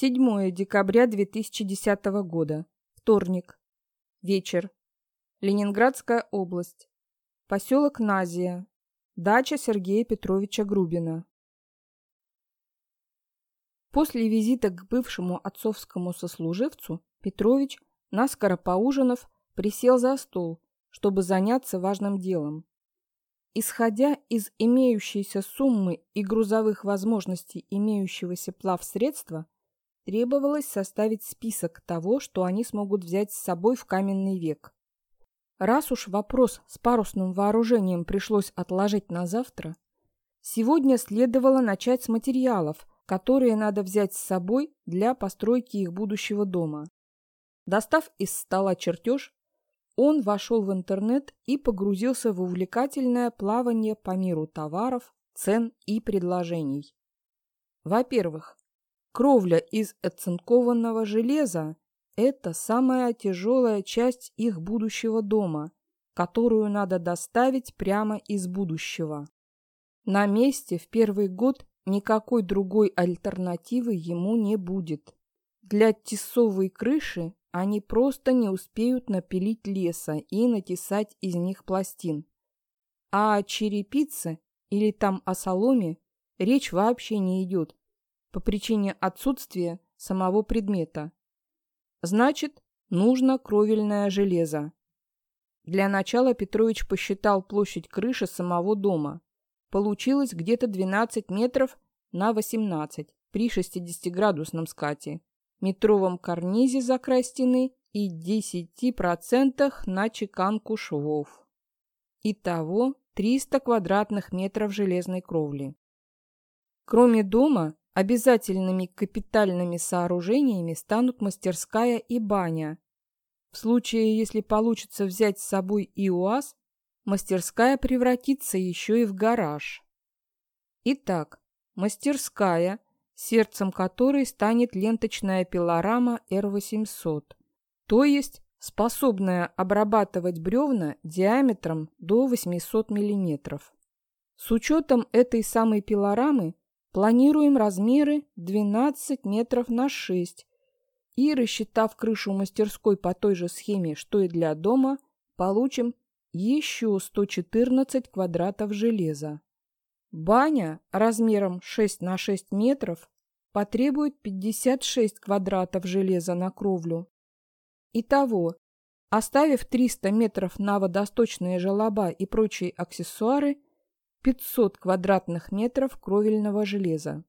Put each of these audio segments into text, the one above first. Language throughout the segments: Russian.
7 декабря 2010 года. Вторник. Вечер. Ленинградская область. Поселок Назия. Дача Сергея Петровича Грубина. После визита к бывшему отцовскому сослуживцу Петрович, наскоро поужинав, присел за стол, чтобы заняться важным делом. Исходя из имеющейся суммы и грузовых возможностей имеющегося плавсредства, требовалось составить список того, что они смогут взять с собой в каменный век. Раз уж вопрос с парусным вооружением пришлось отложить на завтра, сегодня следовало начать с материалов, которые надо взять с собой для постройки их будущего дома. Достав из стола чертеж, он вошел в интернет и погрузился в увлекательное плавание по миру товаров, цен и предложений. Во-первых, Кровля из оцинкованного железа – это самая тяжелая часть их будущего дома, которую надо доставить прямо из будущего. На месте в первый год никакой другой альтернативы ему не будет. Для тесовой крыши они просто не успеют напилить леса и натесать из них пластин. А о черепице или там о соломе речь вообще не идет, по причине отсутствия самого предмета. Значит, нужно кровельное железо. Для начала Петрович посчитал площадь крыши самого дома. Получилось где-то 12 метров на 18 при 60-градусном скате, метровом карнизе за край стены и 10% на чеканку швов. Итого 300 квадратных метров железной кровли. Кроме дома, Обязательными капитальными сооружениями станут мастерская и баня. В случае, если получится взять с собой и УАЗ, мастерская превратится еще и в гараж. Итак, мастерская, сердцем которой станет ленточная пилорама R800, то есть способная обрабатывать бревна диаметром до 800 мм. С учетом этой самой пилорамы Планируем размеры 12 метров на 6 и, рассчитав крышу мастерской по той же схеме, что и для дома, получим еще 114 квадратов железа. Баня размером 6 на 6 метров потребует 56 квадратов железа на кровлю. Итого, оставив 300 метров на водосточные желоба и прочие аксессуары – 500 квадратных метров кровельного железа.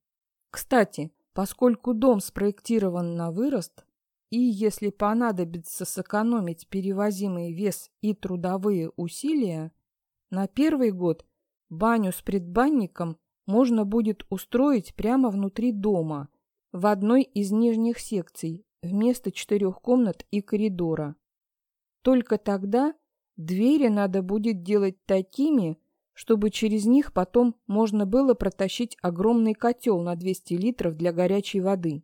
Кстати, поскольку дом спроектирован на вырост, и если понадобится сэкономить перевозимый вес и трудовые усилия, на первый год баню с предбанником можно будет устроить прямо внутри дома, в одной из нижних секций, вместо четырех комнат и коридора. Только тогда двери надо будет делать такими, чтобы через них потом можно было протащить огромный котел на 200 литров для горячей воды.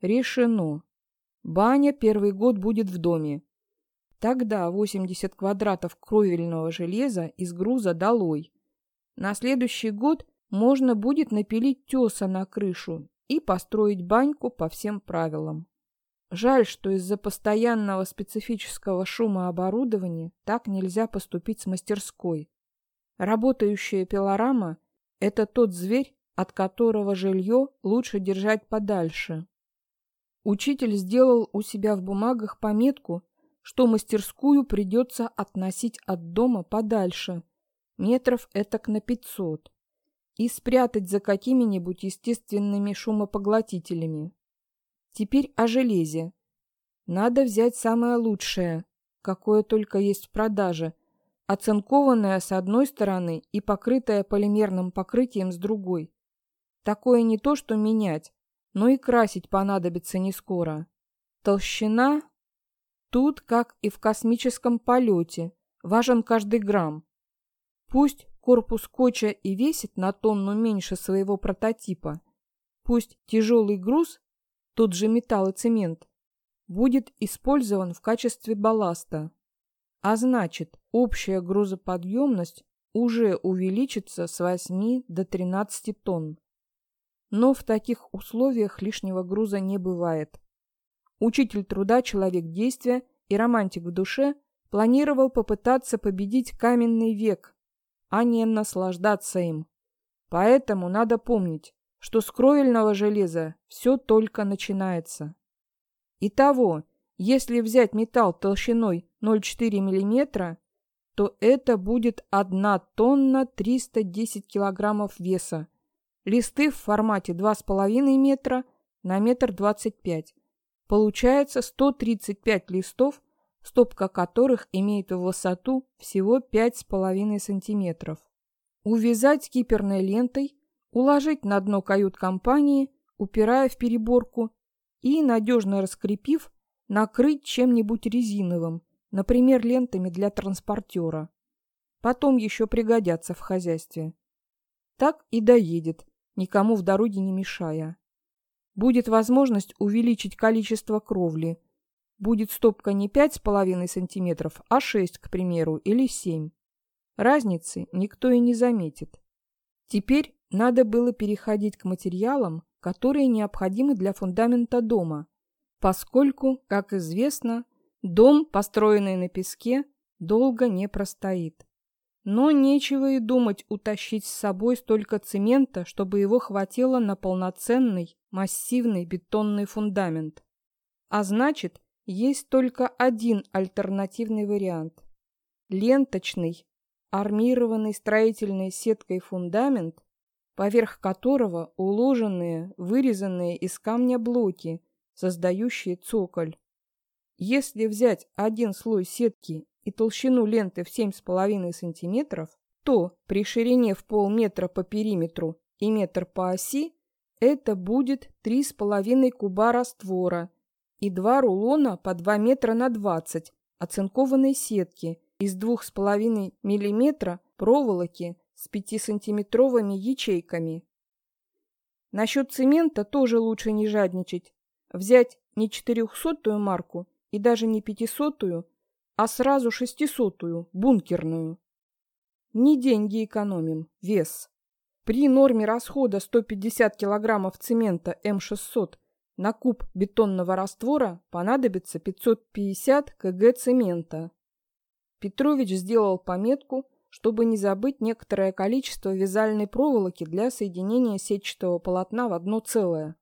Решено. Баня первый год будет в доме. Тогда 80 квадратов кровельного железа из груза долой. На следующий год можно будет напилить теса на крышу и построить баньку по всем правилам. Жаль, что из-за постоянного специфического шума оборудования так нельзя поступить с мастерской. Работающая пилорама – это тот зверь, от которого жилье лучше держать подальше. Учитель сделал у себя в бумагах пометку, что мастерскую придется относить от дома подальше, метров этак на пятьсот, и спрятать за какими-нибудь естественными шумопоглотителями. Теперь о железе. Надо взять самое лучшее, какое только есть в продаже – оцинкованная с одной стороны и покрытая полимерным покрытием с другой. Такое не то что менять, но и красить понадобится не скоро. Толщина тут, как и в космическом полете, важен каждый грамм. Пусть корпус скотча и весит на тонну меньше своего прототипа, пусть тяжелый груз, тот же металл и цемент, будет использован в качестве балласта. А значит, общая грузоподъемность уже увеличится с 8 до 13 тонн. Но в таких условиях лишнего груза не бывает. Учитель труда, человек действия и романтик в душе планировал попытаться победить каменный век, а не наслаждаться им. Поэтому надо помнить, что с кровельного железа все только начинается. Итого, если взять металл толщиной 0,4 мм, то это будет 1 тонна 310 килограммов веса. Листы в формате 2,5 метра на метр 25. Получается 135 листов, стопка которых имеет в высоту всего 5,5 сантиметров. Увязать киперной лентой, уложить на дно кают-компании, упирая в переборку и, надежно раскрепив, накрыть чем-нибудь резиновым, например, лентами для транспортера. Потом еще пригодятся в хозяйстве. Так и доедет, никому в дороге не мешая. Будет возможность увеличить количество кровли. Будет стопка не 5,5 см, а 6, к примеру, или 7. Разницы никто и не заметит. Теперь надо было переходить к материалам, которые необходимы для фундамента дома, поскольку, как известно, дом, построенный на песке, долго не простоит. Но нечего и думать утащить с собой столько цемента, чтобы его хватило на полноценный массивный бетонный фундамент. А значит, есть только один альтернативный вариант. Ленточный, армированный строительной сеткой фундамент, поверх которого уложенные, вырезанные из камня блоки, создающие цоколь. Если взять один слой сетки и толщину ленты в 7,5 см, то при ширине в полметра по периметру и метр по оси это будет 3,5 куба раствора и два рулона по 2 метра на 20 оцинкованной сетки из 2,5 мм проволоки с 5-сантиметровыми ячейками. Насчет цемента тоже лучше не жадничать. Взять не 400-ю марку и даже не 500-ю, а сразу 600-ю, бункерную. Не деньги экономим, вес. При норме расхода 150 килограммов цемента М600 на куб бетонного раствора понадобится 550 кг цемента. Петрович сделал пометку, чтобы не забыть некоторое количество вязальной проволоки для соединения сетчатого полотна в одно целое.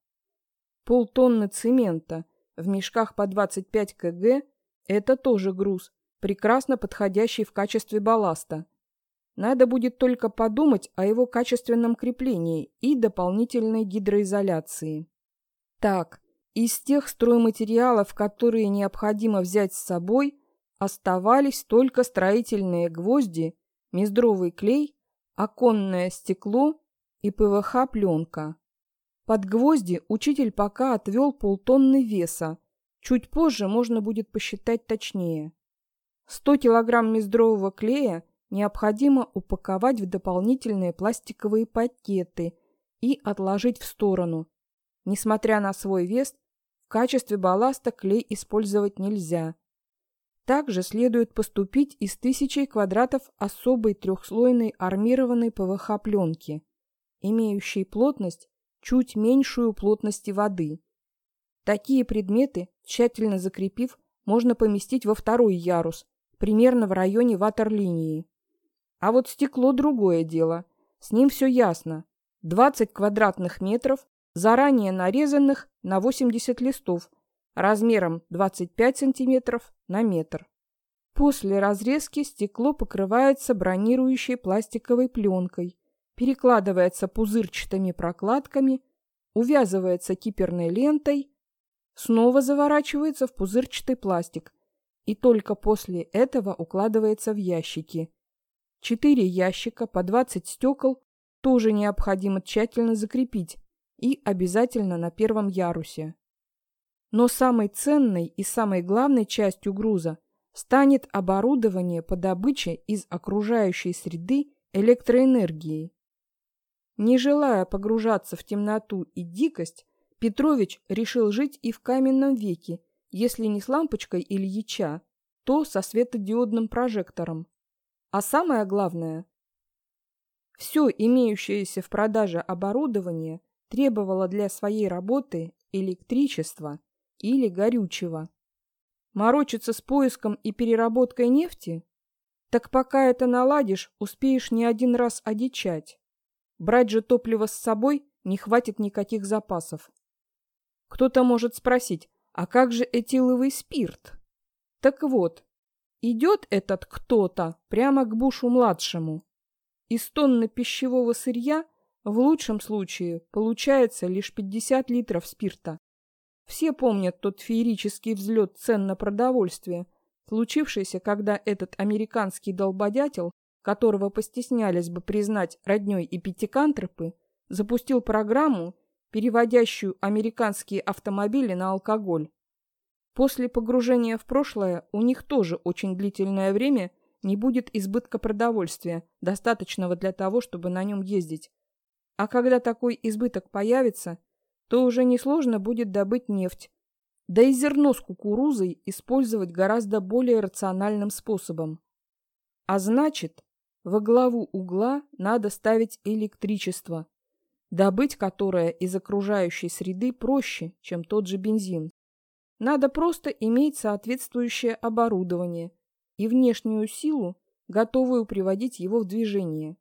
Полтонны цемента в мешках по 25 кг – это тоже груз, прекрасно подходящий в качестве балласта. Надо будет только подумать о его качественном креплении и дополнительной гидроизоляции. Так, из тех стройматериалов, которые необходимо взять с собой, оставались только строительные гвозди, мездровый клей, оконное стекло и ПВХ-пленка. Под гвозди учитель пока отвел полтонны веса. Чуть позже можно будет посчитать точнее. 100 килограмм мездрового клея необходимо упаковать в дополнительные пластиковые пакеты и отложить в сторону. Несмотря на свой вес, в качестве балласта клей использовать нельзя. Также следует поступить из тысячи квадратов особой трехслойной армированной ПВХ-пленки, имеющей плотность чуть меньшую плотности воды. Такие предметы, тщательно закрепив, можно поместить во второй ярус, примерно в районе ватерлинии. А вот стекло другое дело. С ним все ясно. 20 квадратных метров, заранее нарезанных на 80 листов, размером 25 сантиметров на метр. После разрезки стекло покрывается бронирующей пластиковой пленкой, перекладывается пузырчатыми прокладками, увязывается киперной лентой, снова заворачивается в пузырчатый пластик и только после этого укладывается в ящики. Четыре ящика по 20 стекол тоже необходимо тщательно закрепить и обязательно на первом ярусе. Но самой ценной и самой главной частью груза станет оборудование по добыче из окружающей среды электроэнергии. Не желая погружаться в темноту и дикость, Петрович решил жить и в каменном веке, если не с лампочкой Ильича, то со светодиодным прожектором. А самое главное, все имеющееся в продаже оборудование требовала для своей работы электричества или горючего. Морочиться с поиском и переработкой нефти? Так пока это наладишь, успеешь не один раз одичать. Брать же топливо с собой не хватит никаких запасов. Кто-то может спросить, а как же этиловый спирт? Так вот, идет этот кто-то прямо к Бушу-младшему. Из тонны пищевого сырья в лучшем случае получается лишь 50 литров спирта. Все помнят тот феерический взлет цен на продовольствие, случившийся, когда этот американский долбодятел, которого постеснялись бы признать родней и пятикантропы, запустил программу, переводящую американские автомобили на алкоголь. После погружения в прошлое у них тоже очень длительное время не будет избытка продовольствия, достаточного для того, чтобы на нем ездить. А когда такой избыток появится – то уже несложно будет добыть нефть, да и зерно с кукурузой использовать гораздо более рациональным способом. А значит, во главу угла надо ставить электричество, добыть которое из окружающей среды проще, чем тот же бензин. Надо просто иметь соответствующее оборудование и внешнюю силу, готовую приводить его в движение.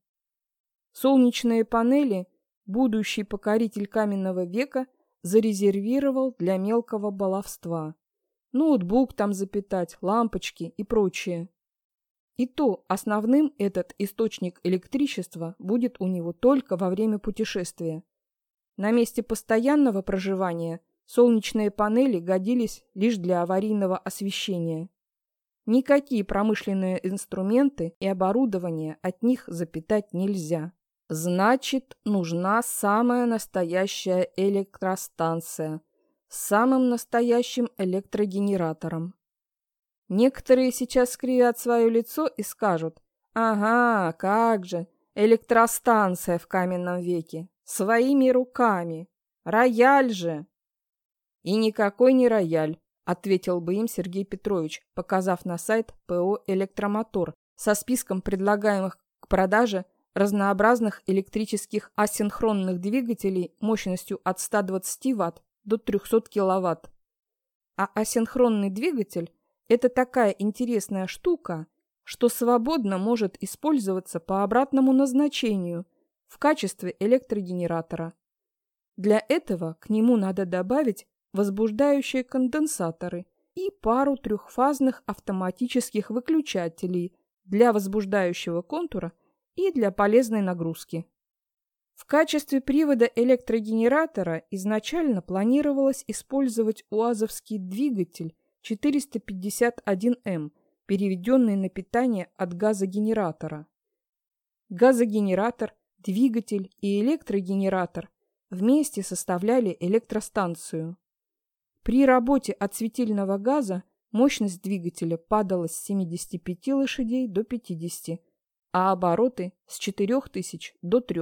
Солнечные панели – будущий покоритель каменного века зарезервировал для мелкого баловства. Ноутбук там запитать, лампочки и прочее. И то основным этот источник электричества будет у него только во время путешествия. На месте постоянного проживания солнечные панели годились лишь для аварийного освещения. Никакие промышленные инструменты и оборудование от них запитать нельзя. Значит, нужна самая настоящая электростанция с самым настоящим электрогенератором. Некоторые сейчас скривят свое лицо и скажут, «Ага, как же, электростанция в каменном веке, своими руками, рояль же!» «И никакой не рояль», — ответил бы им Сергей Петрович, показав на сайт ПО «Электромотор» со списком предлагаемых к продаже разнообразных электрических асинхронных двигателей мощностью от 120 Вт до 300 кВт. А асинхронный двигатель – это такая интересная штука, что свободно может использоваться по обратному назначению в качестве электрогенератора. Для этого к нему надо добавить возбуждающие конденсаторы и пару трехфазных автоматических выключателей для возбуждающего контура и для полезной нагрузки. В качестве привода электрогенератора изначально планировалось использовать УАЗовский двигатель 451М, переведенный на питание от газогенератора. Газогенератор, двигатель и электрогенератор вместе составляли электростанцию. При работе от светильного газа мощность двигателя падала с 75 лошадей до 50, а обороты с 4000 до 3.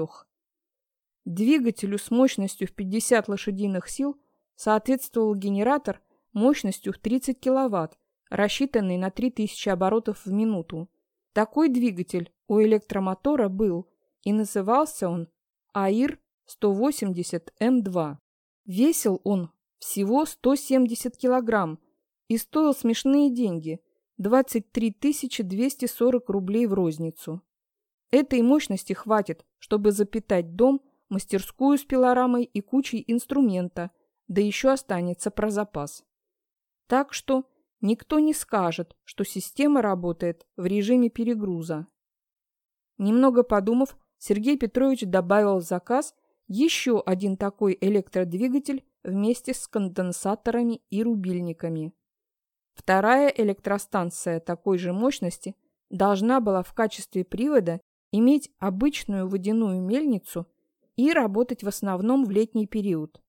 Двигателю с мощностью в 50 лошадиных сил соответствовал генератор мощностью в 30 кВт, рассчитанный на 3000 оборотов в минуту. Такой двигатель у электромотора был, и назывался он АИР-180М2. Весил он всего 170 килограмм и стоил смешные деньги 23 240 рублей в розницу. Этой мощности хватит, чтобы запитать дом, мастерскую с пилорамой и кучей инструмента, да еще останется про запас. Так что никто не скажет, что система работает в режиме перегруза. Немного подумав, Сергей Петрович добавил в заказ еще один такой электродвигатель вместе с конденсаторами и рубильниками. Вторая электростанция такой же мощности должна была в качестве привода иметь обычную водяную мельницу и работать в основном в летний период.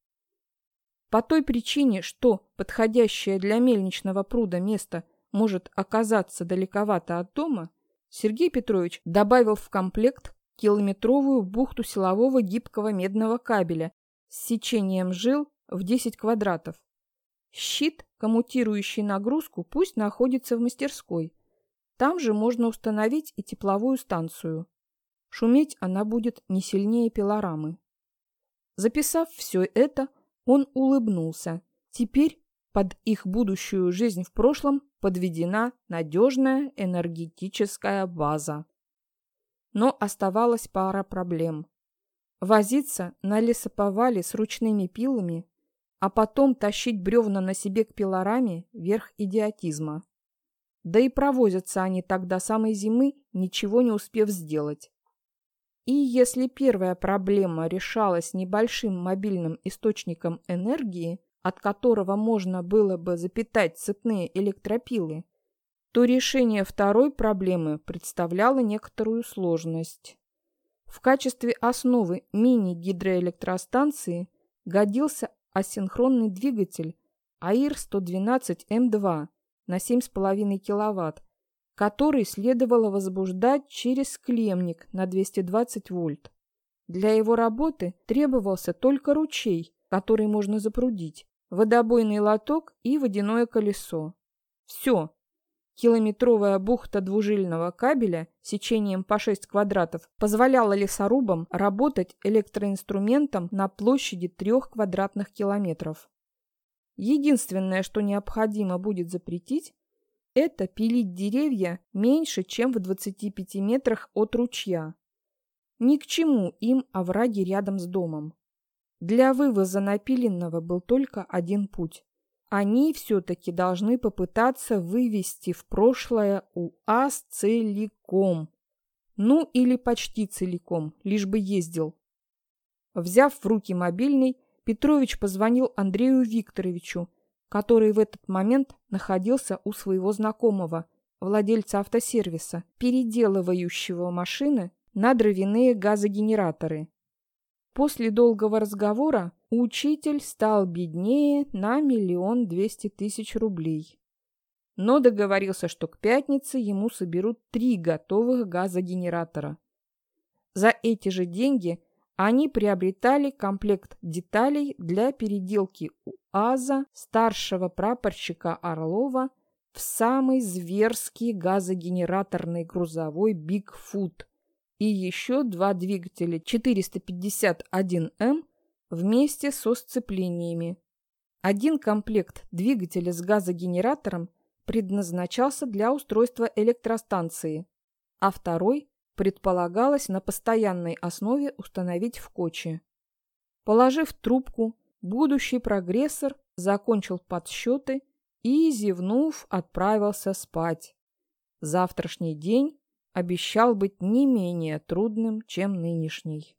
По той причине, что подходящее для мельничного пруда место может оказаться далековато от дома, Сергей Петрович добавил в комплект километровую бухту силового гибкого медного кабеля с сечением жил в 10 квадратов. Щит, коммутирующий нагрузку, пусть находится в мастерской. Там же можно установить и тепловую станцию. Шуметь она будет не сильнее пилорамы. Записав все это, он улыбнулся. Теперь под их будущую жизнь в прошлом подведена надежная энергетическая база. Но оставалась пара проблем. Возиться на лесоповале с ручными пилами, а потом тащить бревна на себе к пилораме – верх идиотизма. Да и провозятся они до самой зимы, ничего не успев сделать. И если первая проблема решалась небольшим мобильным источником энергии, от которого можно было бы запитать цепные электропилы, то решение второй проблемы представляло некоторую сложность. В качестве основы мини-гидроэлектростанции годился асинхронный двигатель АИР-112М2 на 7,5 кВт, который следовало возбуждать через клемник на 220 вольт. Для его работы требовался только ручей, который можно запрудить, водобойный лоток и водяное колесо. Все. Километровая бухта двужильного кабеля сечением по 6 квадратов позволяла лесорубам работать электроинструментом на площади 3 квадратных километров. Единственное, что необходимо будет запретить, это пилить деревья меньше, чем в 25 метрах от ручья. Ни к чему им овраги рядом с домом. Для вывоза напиленного был только один путь. Они все-таки должны попытаться вывести в прошлое УАЗ целиком. Ну или почти целиком, лишь бы ездил. Взяв в руки мобильный, Петрович позвонил Андрею Викторовичу, который в этот момент находился у своего знакомого, владельца автосервиса, переделывающего машины на дровяные газогенераторы. После долгого разговора учитель стал беднее на миллион двести тысяч рублей. Но договорился, что к пятнице ему соберут три готовых газогенератора. За эти же деньги они приобретали комплект деталей для переделки УАЗа старшего прапорщика Орлова в самый зверский газогенераторный грузовой «Бигфут», и еще два двигателя 451М вместе со сцеплениями. Один комплект двигателя с газогенератором предназначался для устройства электростанции, а второй предполагалось на постоянной основе установить в коче. Положив трубку, будущий прогрессор закончил подсчеты и, зевнув, отправился спать. Завтрашний день обещал быть не менее трудным, чем нынешний.